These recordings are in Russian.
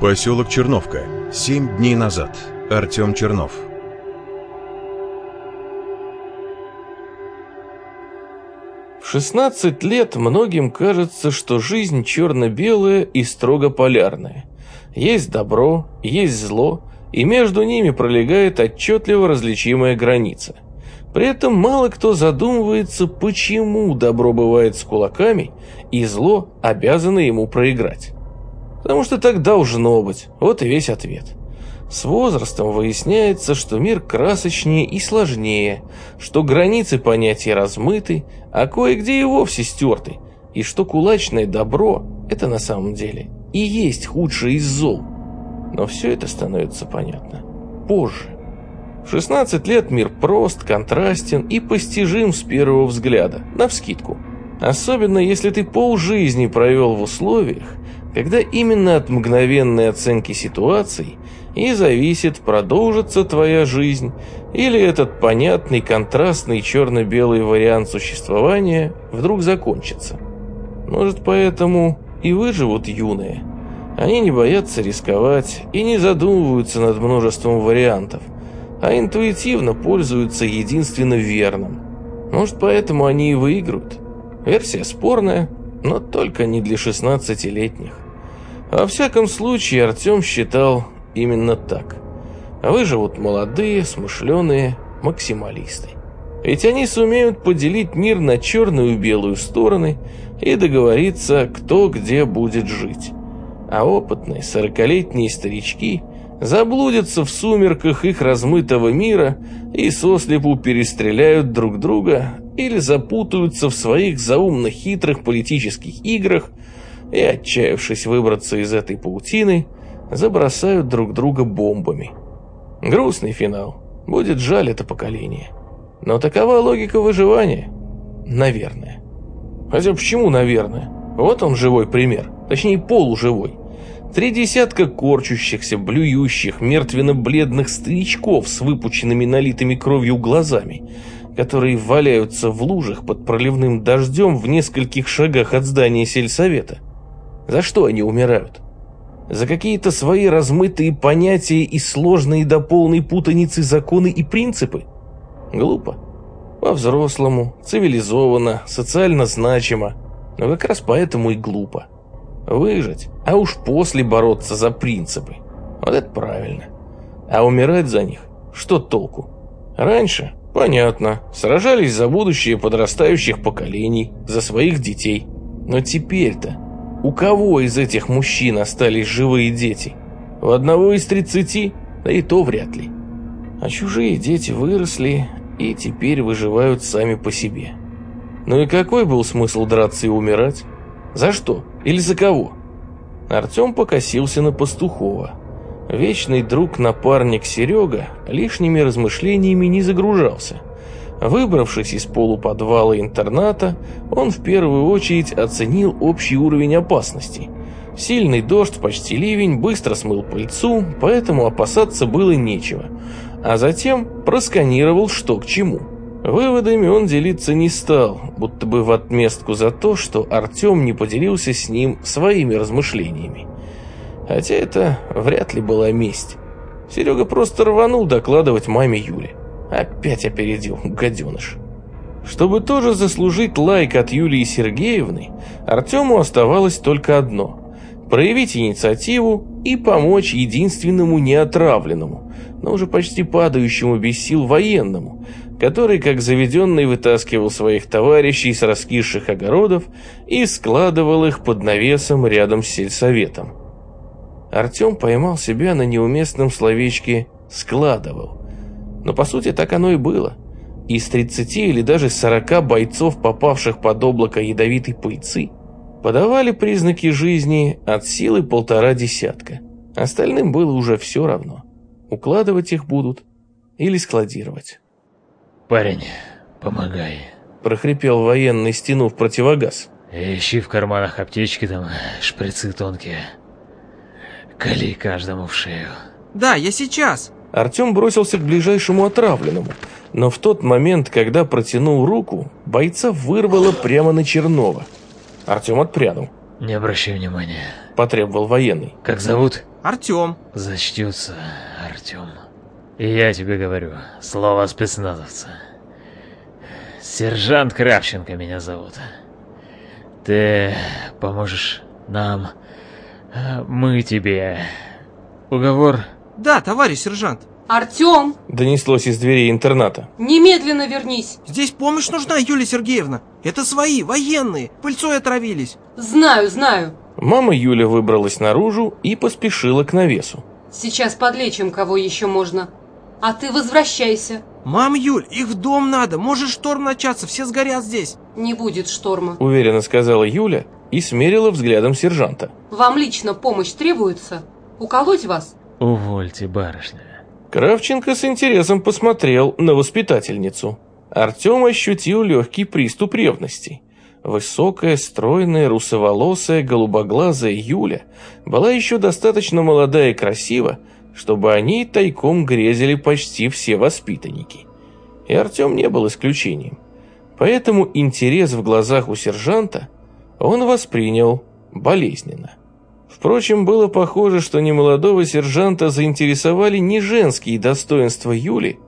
Поселок Черновка. Семь дней назад. Артем Чернов. В 16 лет многим кажется, что жизнь черно-белая и строго полярная. Есть добро, есть зло, и между ними пролегает отчетливо различимая граница. При этом мало кто задумывается, почему добро бывает с кулаками, и зло обязано ему проиграть. Потому что так должно быть, вот и весь ответ. С возрастом выясняется, что мир красочнее и сложнее, что границы понятий размыты, а кое-где и вовсе стерты, и что кулачное добро – это на самом деле и есть худшее из зол. Но все это становится понятно позже. В 16 лет мир прост, контрастен и постижим с первого взгляда, навскидку. Особенно если ты полжизни провел в условиях, когда именно от мгновенной оценки ситуаций и зависит, продолжится твоя жизнь или этот понятный контрастный черно-белый вариант существования вдруг закончится. Может, поэтому и выживут юные. Они не боятся рисковать и не задумываются над множеством вариантов, а интуитивно пользуются единственно верным. Может, поэтому они и выиграют. Версия спорная, но только не для 16-летних. Во всяком случае, Артем считал именно так. Выживут молодые, смышленые, максималисты. Ведь они сумеют поделить мир на черную и белую стороны и договориться, кто где будет жить. А опытные сорокалетние старички заблудятся в сумерках их размытого мира и сослепу перестреляют друг друга или запутаются в своих заумно хитрых политических играх и, отчаявшись выбраться из этой паутины, забросают друг друга бомбами. Грустный финал. Будет жаль это поколение. Но такова логика выживания. Наверное. Хотя почему наверное? Вот он живой пример. Точнее, полуживой. Три десятка корчущихся, блюющих, мертвенно-бледных старичков с выпученными налитыми кровью глазами, которые валяются в лужах под проливным дождем в нескольких шагах от здания сельсовета. За что они умирают? За какие-то свои размытые понятия и сложные до полной путаницы законы и принципы? Глупо. По-взрослому, цивилизованно, социально значимо. Но как раз поэтому и глупо. Выжить, а уж после бороться за принципы. Вот это правильно. А умирать за них, что толку? Раньше, понятно, сражались за будущее подрастающих поколений, за своих детей. Но теперь-то у кого из этих мужчин остались живые дети? У одного из тридцати? Да и то вряд ли. А чужие дети выросли и теперь выживают сами по себе. Ну и какой был смысл драться и умирать? За что? Или за кого? Артем покосился на Пастухова. Вечный друг-напарник Серега лишними размышлениями не загружался. Выбравшись из полуподвала интерната, он в первую очередь оценил общий уровень опасности. Сильный дождь, почти ливень, быстро смыл пыльцу, поэтому опасаться было нечего. А затем просканировал что к чему. Выводами он делиться не стал, будто бы в отместку за то, что Артем не поделился с ним своими размышлениями. Хотя это вряд ли была месть. Серега просто рванул докладывать маме Юле. Опять опередил, гаденыш. Чтобы тоже заслужить лайк от Юлии Сергеевны, Артему оставалось только одно – проявить инициативу и помочь единственному неотравленному, но уже почти падающему без сил военному, который, как заведенный, вытаскивал своих товарищей с раскисших огородов и складывал их под навесом рядом с сельсоветом. Артем поймал себя на неуместном словечке «складывал». Но по сути так оно и было. Из 30 или даже 40 бойцов, попавших под облако ядовитой пыльцы, подавали признаки жизни от силы полтора десятка. Остальным было уже все равно. Укладывать их будут или складировать. «Парень, помогай», – прохрипел военный, стянув противогаз. «Ищи в карманах аптечки там, шприцы тонкие. Кали каждому в шею». «Да, я сейчас», Артем бросился к ближайшему отравленному, но в тот момент, когда протянул руку, бойца вырвало прямо на Чернова. Артем отпрянул. Не обращай внимания. Потребовал военный. Как зовут? Артем. Зачтется, Артем. И я тебе говорю, слово спецназовца. Сержант Кравченко меня зовут. Ты поможешь нам, мы тебе. Уговор? Да, товарищ сержант. Артем! Донеслось из дверей интерната. Немедленно вернись! Здесь помощь нужна, Юлия Сергеевна. Это свои, военные, пыльцой отравились. Знаю, знаю. Мама Юля выбралась наружу и поспешила к навесу. Сейчас подлечим, кого еще можно. А ты возвращайся. Мам, Юль, их в дом надо. Может шторм начаться, все сгорят здесь. Не будет шторма. Уверенно сказала Юля и смерила взглядом сержанта. Вам лично помощь требуется? Уколоть вас? Увольте, барышня. Кравченко с интересом посмотрел на воспитательницу. Артем ощутил легкий приступ ревности. Высокая, стройная, русоволосая, голубоглазая Юля была еще достаточно молода и красива, чтобы они тайком грезили почти все воспитанники. И Артем не был исключением. Поэтому интерес в глазах у сержанта он воспринял болезненно. Впрочем, было похоже, что немолодого сержанта заинтересовали не женские достоинства Юли,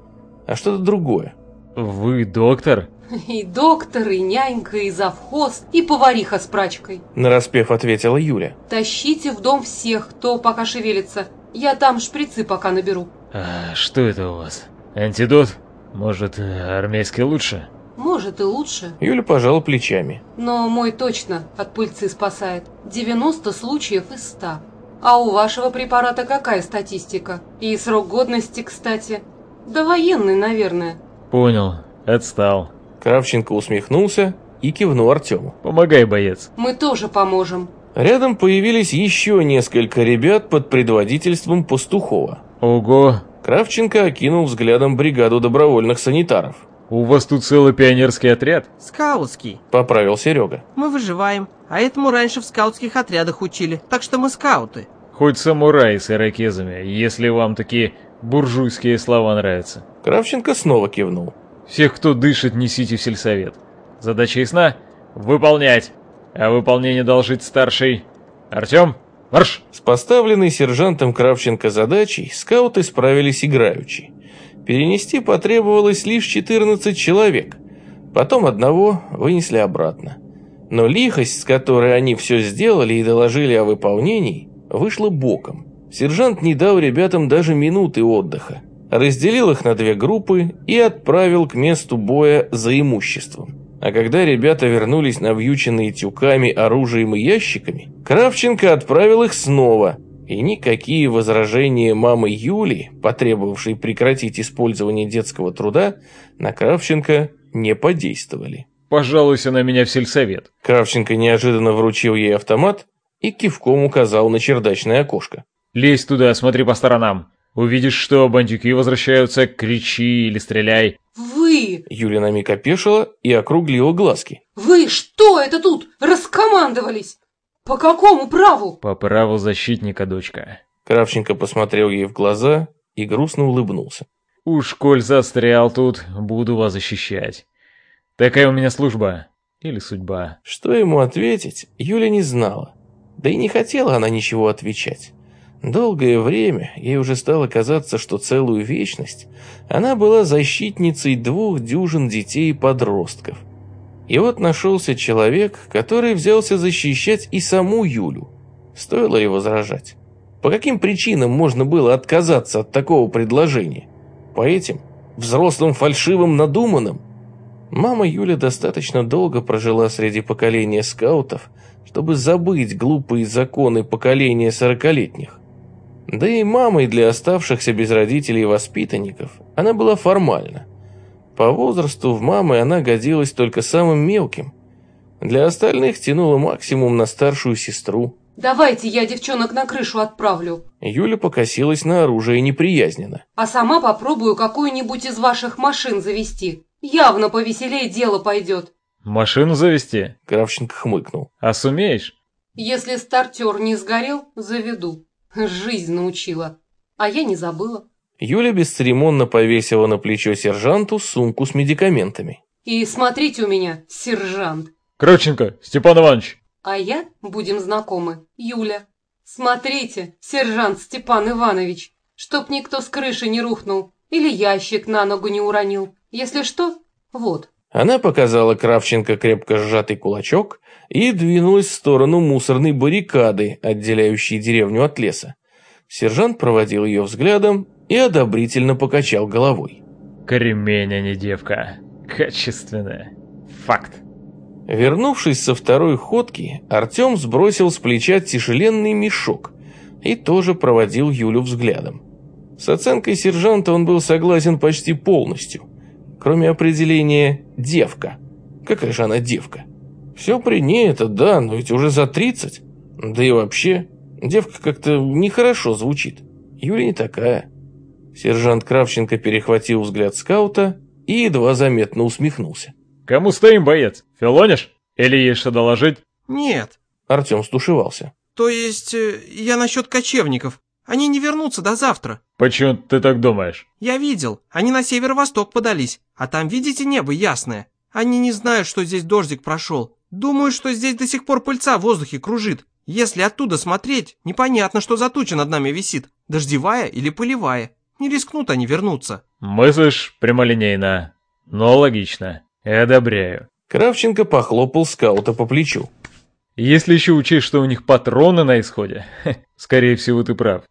а что-то другое. «Вы доктор?» И доктор, и нянька, и завхоз, и повариха с прачкой. Нараспев ответила Юля. Тащите в дом всех, кто пока шевелится. Я там шприцы пока наберу. А что это у вас? Антидот? Может, армейский лучше? Может и лучше. Юля пожала плечами. Но мой точно от пыльцы спасает. 90 случаев из 100. А у вашего препарата какая статистика? И срок годности, кстати. Да военный, наверное. Понял. Отстал. Кравченко усмехнулся и кивнул Артему. Помогай, боец. Мы тоже поможем. Рядом появились еще несколько ребят под предводительством Пастухова. Ого. Кравченко окинул взглядом бригаду добровольных санитаров. У вас тут целый пионерский отряд? Скаутский. Поправил Серега. Мы выживаем, а этому раньше в скаутских отрядах учили, так что мы скауты. Хоть самураи с ирокезами, если вам такие буржуйские слова нравятся. Кравченко снова кивнул. Всех, кто дышит, несите в сельсовет. Задача ясна? Выполнять. А выполнение должить старший. Артем, марш! С поставленной сержантом Кравченко задачей скауты справились играючи. Перенести потребовалось лишь 14 человек. Потом одного вынесли обратно. Но лихость, с которой они все сделали и доложили о выполнении, вышла боком. Сержант не дал ребятам даже минуты отдыха. Разделил их на две группы и отправил к месту боя за имуществом. А когда ребята вернулись навьюченные тюками, оружием и ящиками, Кравченко отправил их снова – и никакие возражения мамы Юли, потребовавшей прекратить использование детского труда, на Кравченко не подействовали. «Пожалуйся на меня в сельсовет». Кравченко неожиданно вручил ей автомат и кивком указал на чердачное окошко. «Лезь туда, смотри по сторонам. Увидишь, что бандюки возвращаются, кричи или стреляй». «Вы!» Юля на миг опешила и округлила глазки. «Вы что это тут? Раскомандовались? «По какому праву?» «По праву защитника, дочка». Кравченко посмотрел ей в глаза и грустно улыбнулся. «Уж коль застрял тут, буду вас защищать. Такая у меня служба. Или судьба». Что ему ответить, Юля не знала. Да и не хотела она ничего отвечать. Долгое время ей уже стало казаться, что целую вечность она была защитницей двух дюжин детей и подростков – и вот нашелся человек, который взялся защищать и саму Юлю. Стоило ли возражать? По каким причинам можно было отказаться от такого предложения? По этим? Взрослым, фальшивым, надуманным? Мама Юля достаточно долго прожила среди поколения скаутов, чтобы забыть глупые законы поколения сорокалетних. Да и мамой для оставшихся без родителей воспитанников она была формальна. По возрасту в мамы она годилась только самым мелким. Для остальных тянула максимум на старшую сестру. «Давайте я девчонок на крышу отправлю». Юля покосилась на оружие неприязненно. «А сама попробую какую-нибудь из ваших машин завести. Явно повеселее дело пойдет». «Машину завести?» Кравченко хмыкнул. «А сумеешь?» «Если стартер не сгорел, заведу. Жизнь научила. А я не забыла». Юля бесцеремонно повесила на плечо сержанту сумку с медикаментами. «И смотрите у меня, сержант!» «Кравченко, Степан Иванович!» А я, будем знакомы, Юля. Смотрите, сержант Степан Иванович, чтоб никто с крыши не рухнул или ящик на ногу не уронил. Если что, вот. Она показала Кравченко крепко сжатый кулачок и двинулась в сторону мусорной баррикады, отделяющей деревню от леса. Сержант проводил ее взглядом и одобрительно покачал головой. Кремень, а не девка. Качественная. Факт. Вернувшись со второй ходки, Артем сбросил с плеча тяжеленный мешок и тоже проводил Юлю взглядом. С оценкой сержанта он был согласен почти полностью, кроме определения «девка». Какая же она девка? Все при ней это да, но ведь уже за 30. Да и вообще, девка как-то нехорошо звучит. Юля не такая. Сержант Кравченко перехватил взгляд скаута и едва заметно усмехнулся. Кому стоим, боец? Филонишь? Или есть что доложить? Нет. Артем стушевался. То есть, э, я насчет кочевников. Они не вернутся до завтра. Почему ты так думаешь? Я видел, они на северо-восток подались, а там, видите, небо ясное. Они не знают, что здесь дождик прошел. Думаю, что здесь до сих пор пыльца в воздухе кружит. Если оттуда смотреть, непонятно, что за туча над нами висит. Дождевая или пылевая. Не рискнут они вернуться. Мыслишь прямолинейно, но логично. Я одобряю. Кравченко похлопал скаута по плечу. Если еще учесть, что у них патроны на исходе, скорее всего, ты прав.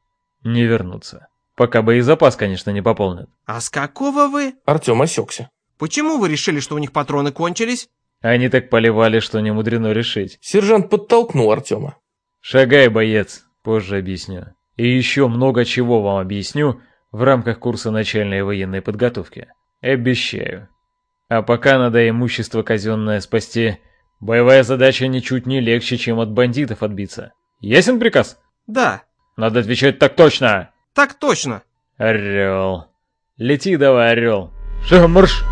Не вернутся. Пока боезапас, конечно, не пополнят. А с какого вы? Артем осекся. Почему вы решили, что у них патроны кончились? Они так поливали, что не мудрено решить. Сержант подтолкнул Артема. Шагай, боец, позже объясню. И еще много чего вам объясню в рамках курса начальной военной подготовки. Обещаю. А пока надо имущество казенное спасти, боевая задача ничуть не легче, чем от бандитов отбиться. Ясен приказ? Да. Надо отвечать так точно. Так точно. Орел. Лети давай, орел. Что, марш!